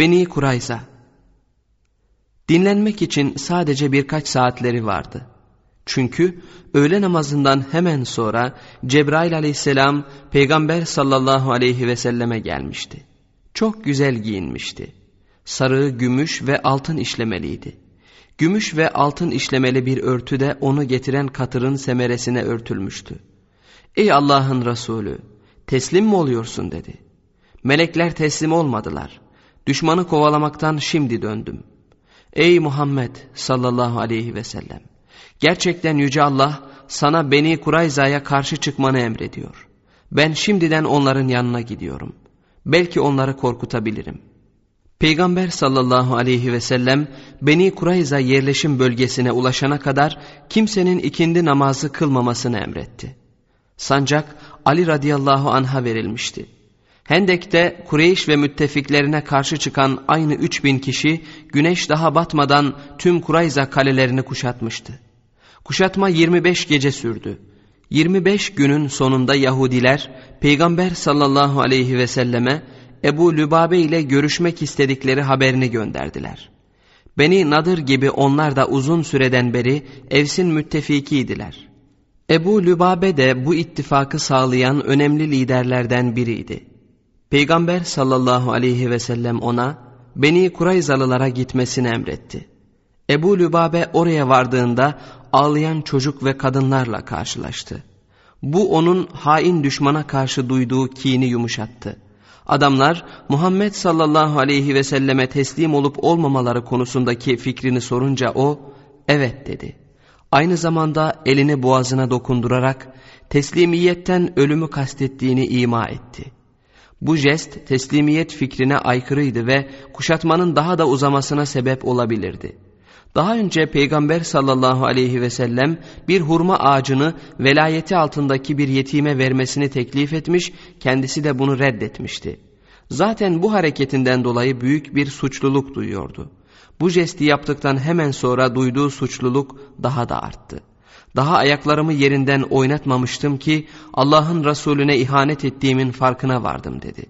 Beni Kurayza Dinlenmek için sadece birkaç saatleri vardı. Çünkü öğle namazından hemen sonra Cebrail aleyhisselam peygamber sallallahu aleyhi ve selleme gelmişti. Çok güzel giyinmişti. Sarı, gümüş ve altın işlemeliydi. Gümüş ve altın işlemeli bir örtü de onu getiren katırın semeresine örtülmüştü. Ey Allah'ın Resulü teslim mi oluyorsun dedi. Melekler teslim olmadılar. Düşmanı kovalamaktan şimdi döndüm. Ey Muhammed sallallahu aleyhi ve sellem. Gerçekten Yüce Allah sana Beni Kurayza'ya karşı çıkmanı emrediyor. Ben şimdiden onların yanına gidiyorum. Belki onları korkutabilirim. Peygamber sallallahu aleyhi ve sellem Beni Kurayza yerleşim bölgesine ulaşana kadar kimsenin ikindi namazı kılmamasını emretti. Sancak Ali radıyallahu anha verilmişti. Hendek'te Kureyş ve müttefiklerine karşı çıkan aynı 3000 kişi güneş daha batmadan tüm Kurayza kalelerini kuşatmıştı. Kuşatma 25 gece sürdü. 25 günün sonunda Yahudiler Peygamber sallallahu aleyhi ve selleme Ebu Lübabe ile görüşmek istedikleri haberini gönderdiler. Beni Nadır gibi onlar da uzun süreden beri Evs'in müttefikiydiler. Ebu Lübabe de bu ittifakı sağlayan önemli liderlerden biriydi. Peygamber sallallahu aleyhi ve sellem ona Beni Kurayzalılara gitmesini emretti. Ebu Lübabe oraya vardığında ağlayan çocuk ve kadınlarla karşılaştı. Bu onun hain düşmana karşı duyduğu kini yumuşattı. Adamlar Muhammed sallallahu aleyhi ve selleme teslim olup olmamaları konusundaki fikrini sorunca o evet dedi. Aynı zamanda elini boğazına dokundurarak teslimiyetten ölümü kastettiğini ima etti.'' Bu jest teslimiyet fikrine aykırıydı ve kuşatmanın daha da uzamasına sebep olabilirdi. Daha önce Peygamber sallallahu aleyhi ve sellem bir hurma ağacını velayeti altındaki bir yetime vermesini teklif etmiş, kendisi de bunu reddetmişti. Zaten bu hareketinden dolayı büyük bir suçluluk duyuyordu. Bu jesti yaptıktan hemen sonra duyduğu suçluluk daha da arttı. Daha ayaklarımı yerinden oynatmamıştım ki Allah'ın Resulüne ihanet ettiğimin farkına vardım dedi.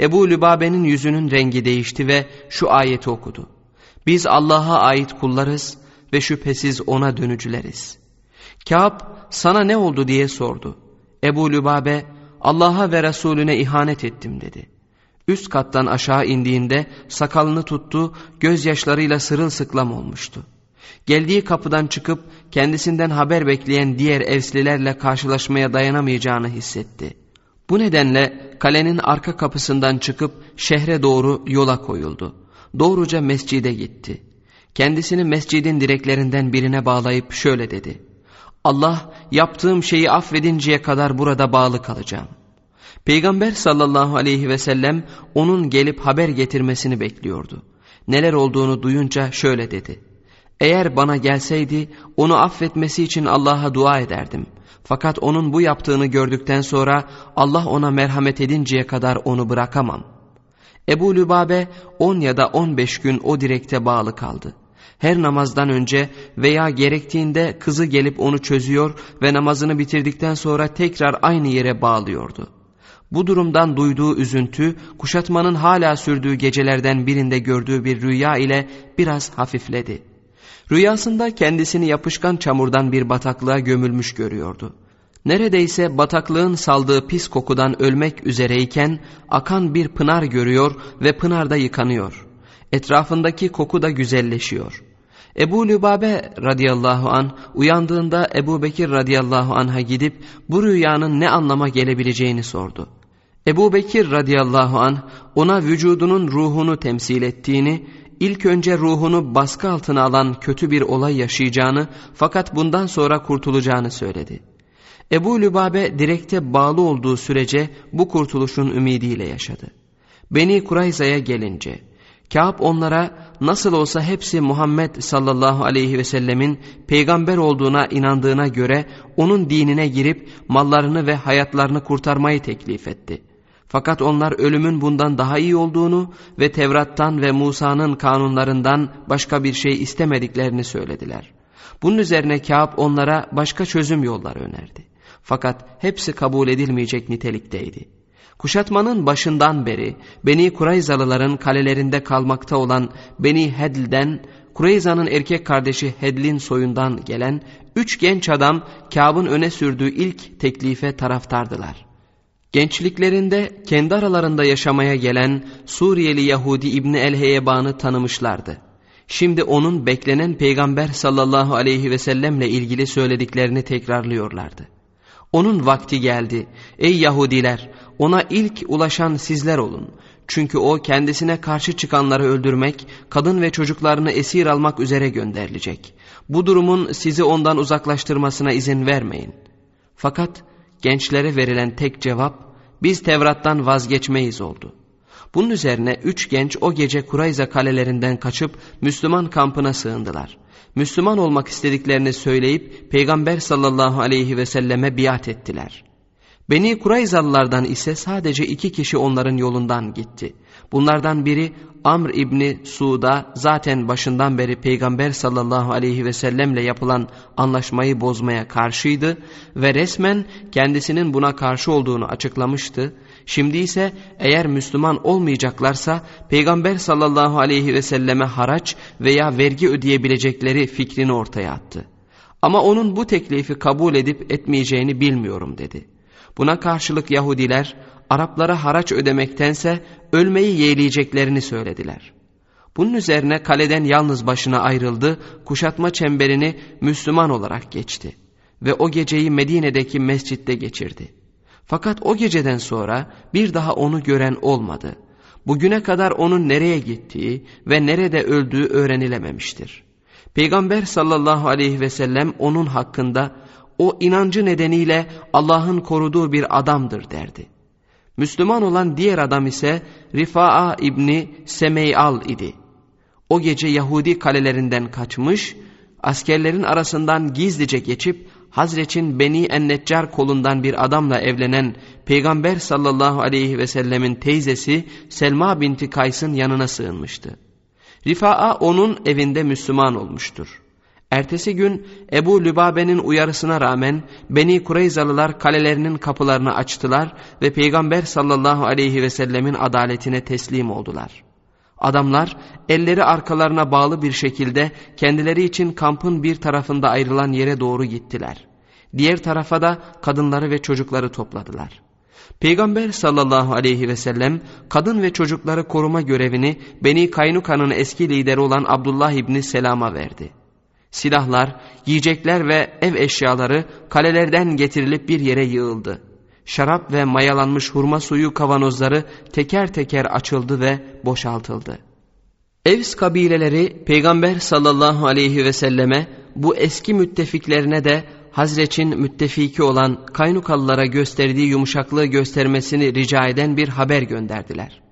Ebu Lübabe'nin yüzünün rengi değişti ve şu ayeti okudu. Biz Allah'a ait kullarız ve şüphesiz ona dönücüleriz. Kâb sana ne oldu diye sordu. Ebu Lübabe Allah'a ve Resulüne ihanet ettim dedi. Üst kattan aşağı indiğinde sakalını tuttu, gözyaşlarıyla sırılsıklam olmuştu. Geldiği kapıdan çıkıp kendisinden haber bekleyen diğer evslilerle karşılaşmaya dayanamayacağını hissetti. Bu nedenle kalenin arka kapısından çıkıp şehre doğru yola koyuldu. Doğruca mescide gitti. Kendisini mescidin direklerinden birine bağlayıp şöyle dedi. Allah yaptığım şeyi affedinceye kadar burada bağlı kalacağım. Peygamber sallallahu aleyhi ve sellem onun gelip haber getirmesini bekliyordu. Neler olduğunu duyunca şöyle dedi. Eğer bana gelseydi onu affetmesi için Allah'a dua ederdim. Fakat onun bu yaptığını gördükten sonra Allah ona merhamet edinceye kadar onu bırakamam. Ebu Lübabe 10 ya da 15 gün o direkte bağlı kaldı. Her namazdan önce veya gerektiğinde kızı gelip onu çözüyor ve namazını bitirdikten sonra tekrar aynı yere bağlıyordu. Bu durumdan duyduğu üzüntü kuşatmanın hala sürdüğü gecelerden birinde gördüğü bir rüya ile biraz hafifledi. Rüyasında kendisini yapışkan çamurdan bir bataklığa gömülmüş görüyordu. Neredeyse bataklığın saldığı pis kokudan ölmek üzereyken akan bir pınar görüyor ve pınarda yıkanıyor. Etrafındaki koku da güzelleşiyor. Ebu Lübabe radıyallahu an uyandığında Ebu Bekir radıyallahu anha gidip bu rüyanın ne anlama gelebileceğini sordu. Ebu Bekir radıyallahu an ona vücudunun ruhunu temsil ettiğini ilk önce ruhunu baskı altına alan kötü bir olay yaşayacağını fakat bundan sonra kurtulacağını söyledi. Ebu Lübabe direkte bağlı olduğu sürece bu kurtuluşun ümidiyle yaşadı. Beni Kurayza'ya gelince Kâb onlara nasıl olsa hepsi Muhammed sallallahu aleyhi ve sellemin peygamber olduğuna inandığına göre onun dinine girip mallarını ve hayatlarını kurtarmayı teklif etti.'' Fakat onlar ölümün bundan daha iyi olduğunu ve Tevrat'tan ve Musa'nın kanunlarından başka bir şey istemediklerini söylediler. Bunun üzerine Kâb onlara başka çözüm yolları önerdi. Fakat hepsi kabul edilmeyecek nitelikteydi. Kuşatmanın başından beri Beni Kurayzalıların kalelerinde kalmakta olan Beni Hedl'den Kureyza'nın erkek kardeşi Hedl'in soyundan gelen üç genç adam Kâb'ın öne sürdüğü ilk teklife taraftardılar. Gençliklerinde kendi aralarında yaşamaya gelen Suriyeli Yahudi İbni El-Heyeban'ı tanımışlardı. Şimdi onun beklenen peygamber sallallahu aleyhi ve sellemle ilgili söylediklerini tekrarlıyorlardı. Onun vakti geldi. Ey Yahudiler ona ilk ulaşan sizler olun. Çünkü o kendisine karşı çıkanları öldürmek, kadın ve çocuklarını esir almak üzere gönderilecek. Bu durumun sizi ondan uzaklaştırmasına izin vermeyin. Fakat gençlere verilen tek cevap, biz Tevrat'tan vazgeçmeyiz oldu. Bunun üzerine üç genç o gece Kurayza kalelerinden kaçıp Müslüman kampına sığındılar. Müslüman olmak istediklerini söyleyip Peygamber sallallahu aleyhi ve selleme biat ettiler. Beni Kurayzalılardan ise sadece iki kişi onların yolundan gitti. Bunlardan biri Amr İbni Suud'a zaten başından beri Peygamber sallallahu aleyhi ve sellemle yapılan anlaşmayı bozmaya karşıydı ve resmen kendisinin buna karşı olduğunu açıklamıştı. Şimdi ise eğer Müslüman olmayacaklarsa Peygamber sallallahu aleyhi ve selleme haraç veya vergi ödeyebilecekleri fikrini ortaya attı. Ama onun bu teklifi kabul edip etmeyeceğini bilmiyorum dedi. Buna karşılık Yahudiler Araplara haraç ödemektense ölmeyi yeğleyeceklerini söylediler. Bunun üzerine kaleden yalnız başına ayrıldı, kuşatma çemberini Müslüman olarak geçti ve o geceyi Medine'deki mescitte geçirdi. Fakat o geceden sonra bir daha onu gören olmadı. Bugüne kadar onun nereye gittiği ve nerede öldüğü öğrenilememiştir. Peygamber sallallahu aleyhi ve sellem onun hakkında o inancı nedeniyle Allah'ın koruduğu bir adamdır derdi. Müslüman olan diğer adam ise Rifa'a İbni Semeyal idi. O gece Yahudi kalelerinden kaçmış, askerlerin arasından gizlice geçip Hazreç'in Beni Enneccar kolundan bir adamla evlenen Peygamber sallallahu aleyhi ve sellemin teyzesi Selma binti Kays'ın yanına sığınmıştı. Rifa'a onun evinde Müslüman olmuştur. Ertesi gün Ebu Lübabe'nin uyarısına rağmen Beni Kureyzalılar kalelerinin kapılarını açtılar ve Peygamber sallallahu aleyhi ve sellemin adaletine teslim oldular. Adamlar elleri arkalarına bağlı bir şekilde kendileri için kampın bir tarafında ayrılan yere doğru gittiler. Diğer tarafa da kadınları ve çocukları topladılar. Peygamber sallallahu aleyhi ve sellem kadın ve çocukları koruma görevini Beni Kaynuka'nın eski lideri olan Abdullah İbni Selam'a verdi. Silahlar, yiyecekler ve ev eşyaları kalelerden getirilip bir yere yığıldı. Şarap ve mayalanmış hurma suyu kavanozları teker teker açıldı ve boşaltıldı. Evs kabileleri Peygamber sallallahu aleyhi ve selleme bu eski müttefiklerine de Hazreç'in müttefiki olan Kaynukalılara gösterdiği yumuşaklığı göstermesini rica eden bir haber gönderdiler.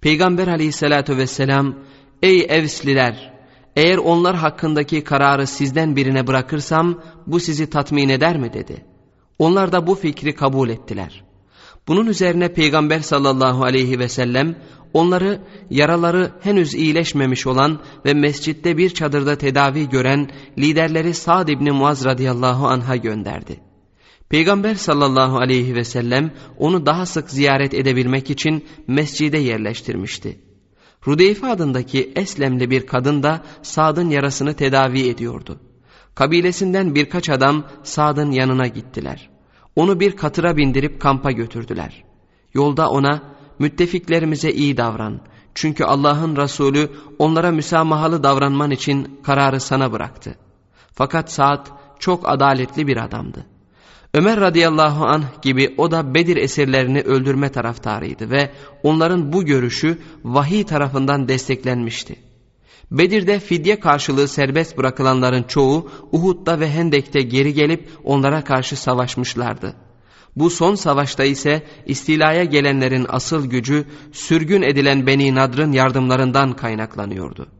Peygamber aleyhissalatu vesselam, ''Ey Evsliler, eğer onlar hakkındaki kararı sizden birine bırakırsam bu sizi tatmin eder mi?'' dedi. Onlar da bu fikri kabul ettiler. Bunun üzerine Peygamber sallallahu aleyhi ve sellem onları yaraları henüz iyileşmemiş olan ve mescitte bir çadırda tedavi gören liderleri Sa'd ibn Muaz radıyallahu anh'a gönderdi. Peygamber sallallahu aleyhi ve sellem onu daha sık ziyaret edebilmek için mescide yerleştirmişti. Rudeyfe adındaki Eslemli bir kadın da Sa'd'ın yarasını tedavi ediyordu. Kabilesinden birkaç adam Sa'd'ın yanına gittiler. Onu bir katıra bindirip kampa götürdüler. Yolda ona müttefiklerimize iyi davran. Çünkü Allah'ın Resulü onlara müsamahalı davranman için kararı sana bıraktı. Fakat Sa'd çok adaletli bir adamdı. Ömer radıyallahu anh gibi o da Bedir esirlerini öldürme taraftarıydı ve onların bu görüşü vahiy tarafından desteklenmişti. Bedir'de fidye karşılığı serbest bırakılanların çoğu Uhud'da ve Hendek'te geri gelip onlara karşı savaşmışlardı. Bu son savaşta ise istilaya gelenlerin asıl gücü sürgün edilen Beni Nadr'ın yardımlarından kaynaklanıyordu.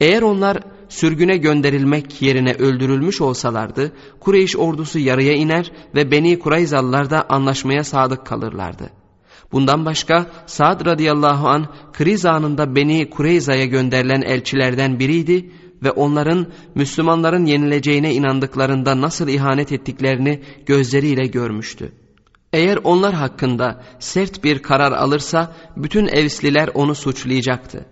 Eğer onlar sürgüne gönderilmek yerine öldürülmüş olsalardı Kureyş ordusu yarıya iner ve Beni Kurayzalılar da anlaşmaya sadık kalırlardı. Bundan başka Sa'd radıyallahu an kriz anında Beni Kureyza'ya gönderilen elçilerden biriydi ve onların Müslümanların yenileceğine inandıklarında nasıl ihanet ettiklerini gözleriyle görmüştü. Eğer onlar hakkında sert bir karar alırsa bütün Evsliler onu suçlayacaktı.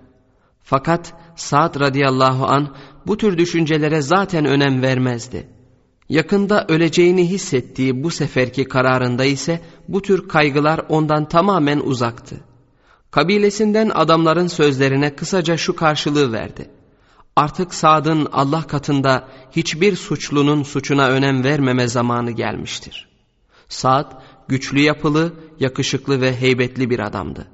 Fakat Sa'd radıyallahu an bu tür düşüncelere zaten önem vermezdi. Yakında öleceğini hissettiği bu seferki kararında ise bu tür kaygılar ondan tamamen uzaktı. Kabilesinden adamların sözlerine kısaca şu karşılığı verdi. Artık Sad'ın Allah katında hiçbir suçlunun suçuna önem vermeme zamanı gelmiştir. Sad güçlü yapılı, yakışıklı ve heybetli bir adamdı.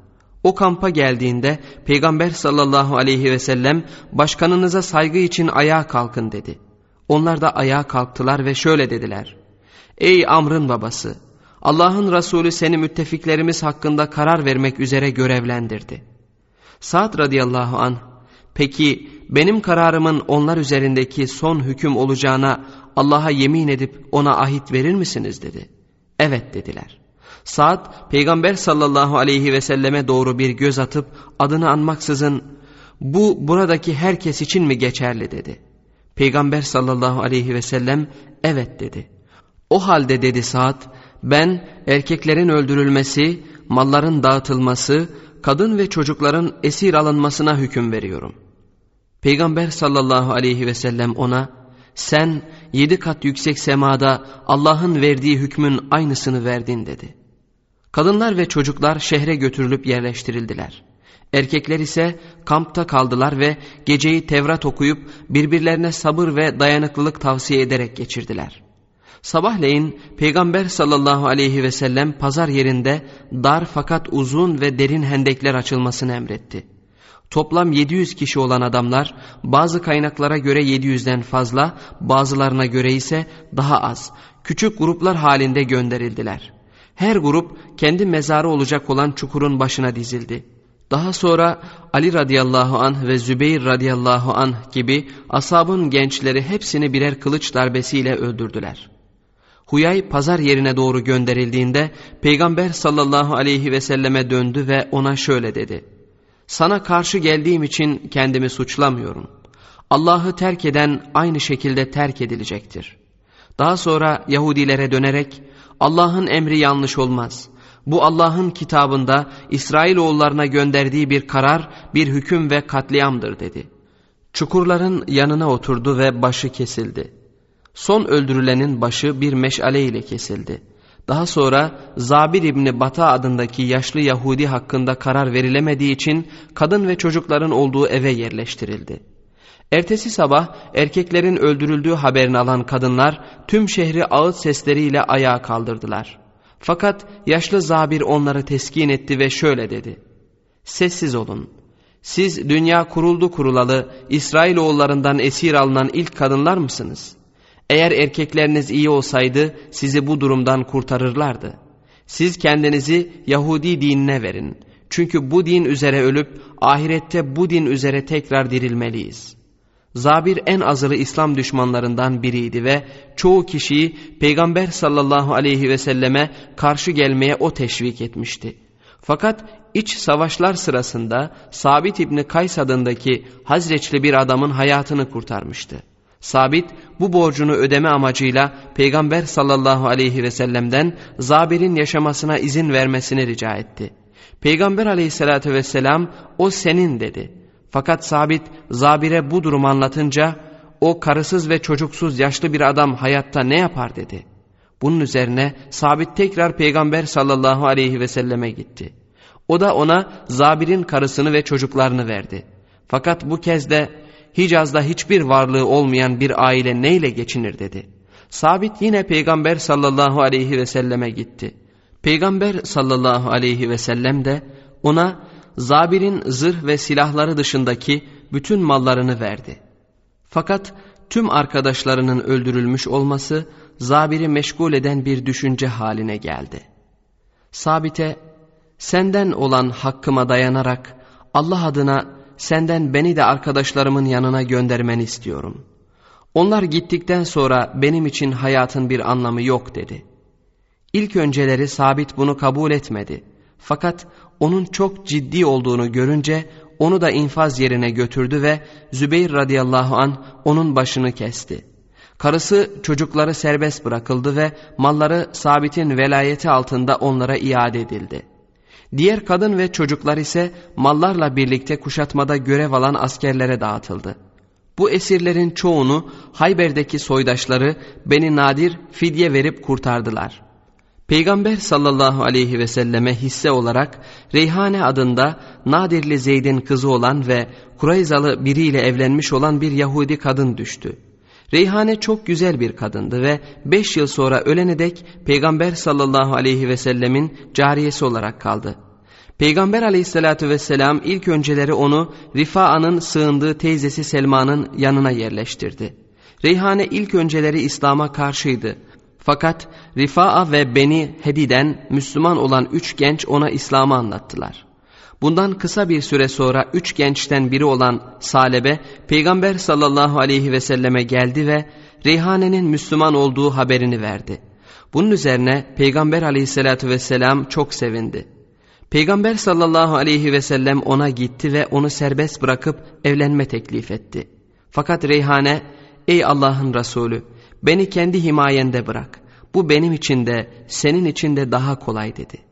O kampa geldiğinde Peygamber sallallahu aleyhi ve sellem başkanınıza saygı için ayağa kalkın dedi. Onlar da ayağa kalktılar ve şöyle dediler. Ey Amr'ın babası! Allah'ın Resulü seni müttefiklerimiz hakkında karar vermek üzere görevlendirdi. Sa'd radıyallahu an peki benim kararımın onlar üzerindeki son hüküm olacağına Allah'a yemin edip ona ahit verir misiniz dedi. Evet dediler. Sa'd peygamber sallallahu aleyhi ve selleme doğru bir göz atıp adını anmaksızın bu buradaki herkes için mi geçerli dedi. Peygamber sallallahu aleyhi ve sellem evet dedi. O halde dedi Sa'd ben erkeklerin öldürülmesi, malların dağıtılması, kadın ve çocukların esir alınmasına hüküm veriyorum. Peygamber sallallahu aleyhi ve sellem ona sen yedi kat yüksek semada Allah'ın verdiği hükmün aynısını verdin dedi. Kadınlar ve çocuklar şehre götürülüp yerleştirildiler. Erkekler ise kampta kaldılar ve geceyi Tevrat okuyup birbirlerine sabır ve dayanıklılık tavsiye ederek geçirdiler. Sabahleyin Peygamber sallallahu aleyhi ve sellem pazar yerinde dar fakat uzun ve derin hendekler açılmasını emretti. Toplam 700 kişi olan adamlar bazı kaynaklara göre 700'den fazla bazılarına göre ise daha az küçük gruplar halinde gönderildiler. Her grup kendi mezarı olacak olan çukurun başına dizildi. Daha sonra Ali radıyallahu anh ve Zübeyir radıyallahu anh gibi asabın gençleri hepsini birer kılıç darbesiyle öldürdüler. Huyay pazar yerine doğru gönderildiğinde Peygamber sallallahu aleyhi ve selleme döndü ve ona şöyle dedi. Sana karşı geldiğim için kendimi suçlamıyorum. Allah'ı terk eden aynı şekilde terk edilecektir. Daha sonra Yahudilere dönerek Allah'ın emri yanlış olmaz. Bu Allah'ın kitabında İsrailoğullarına gönderdiği bir karar, bir hüküm ve katliamdır dedi. Çukurların yanına oturdu ve başı kesildi. Son öldürülenin başı bir meşale ile kesildi. Daha sonra Zabir İbni Bata adındaki yaşlı Yahudi hakkında karar verilemediği için kadın ve çocukların olduğu eve yerleştirildi. Ertesi sabah erkeklerin öldürüldüğü haberini alan kadınlar tüm şehri ağıt sesleriyle ayağa kaldırdılar. Fakat yaşlı Zabir onları teskin etti ve şöyle dedi. Sessiz olun. Siz dünya kuruldu kurulalı İsrailoğullarından esir alınan ilk kadınlar mısınız? Eğer erkekleriniz iyi olsaydı sizi bu durumdan kurtarırlardı. Siz kendinizi Yahudi dinine verin. Çünkü bu din üzere ölüp ahirette bu din üzere tekrar dirilmeliyiz.'' Zabir en azılı İslam düşmanlarından biriydi ve çoğu kişiyi Peygamber sallallahu aleyhi ve selleme karşı gelmeye o teşvik etmişti. Fakat iç savaşlar sırasında Sabit İbni Kays adındaki Hazreçli bir adamın hayatını kurtarmıştı. Sabit bu borcunu ödeme amacıyla Peygamber sallallahu aleyhi ve sellem'den Zabir'in yaşamasına izin vermesini rica etti. Peygamber aleyhissalatü vesselam o senin dedi. Fakat Sabit Zabir'e bu durumu anlatınca o karısız ve çocuksuz yaşlı bir adam hayatta ne yapar dedi. Bunun üzerine Sabit tekrar Peygamber sallallahu aleyhi ve selleme gitti. O da ona Zabir'in karısını ve çocuklarını verdi. Fakat bu kez de Hicaz'da hiçbir varlığı olmayan bir aile neyle geçinir dedi. Sabit yine Peygamber sallallahu aleyhi ve selleme gitti. Peygamber sallallahu aleyhi ve sellem de ona Zabir'in zırh ve silahları dışındaki bütün mallarını verdi. Fakat tüm arkadaşlarının öldürülmüş olması Zabir'i meşgul eden bir düşünce haline geldi. Sabit'e senden olan hakkıma dayanarak Allah adına senden beni de arkadaşlarımın yanına göndermeni istiyorum. Onlar gittikten sonra benim için hayatın bir anlamı yok dedi. İlk önceleri Sabit bunu kabul etmedi. Fakat onun çok ciddi olduğunu görünce onu da infaz yerine götürdü ve Zübeyir radıyallahu an onun başını kesti. Karısı çocukları serbest bırakıldı ve malları sabitin velayeti altında onlara iade edildi. Diğer kadın ve çocuklar ise mallarla birlikte kuşatmada görev alan askerlere dağıtıldı. Bu esirlerin çoğunu Hayber'deki soydaşları Beni Nadir fidye verip kurtardılar. Peygamber sallallahu aleyhi ve selleme hisse olarak Reyhane adında Nadirli Zeyd'in kızı olan ve Kurayzalı biriyle evlenmiş olan bir Yahudi kadın düştü. Reyhane çok güzel bir kadındı ve beş yıl sonra ölene dek Peygamber sallallahu aleyhi ve sellemin cariyesi olarak kaldı. Peygamber aleyhissalatü vesselam ilk önceleri onu Rifa'nın sığındığı teyzesi Selma'nın yanına yerleştirdi. Reyhane ilk önceleri İslam'a karşıydı. Fakat Rifa'a ve Beni Hedi'den Müslüman olan üç genç ona İslam'ı anlattılar. Bundan kısa bir süre sonra üç gençten biri olan Salebe Peygamber sallallahu aleyhi ve selleme geldi ve Reyhane'nin Müslüman olduğu haberini verdi. Bunun üzerine Peygamber aleyhissalatü vesselam çok sevindi. Peygamber sallallahu aleyhi ve sellem ona gitti ve onu serbest bırakıp evlenme teklif etti. Fakat Reyhane, ey Allah'ın Resulü beni kendi himayende bırak. Bu benim için de senin için de daha kolay dedi.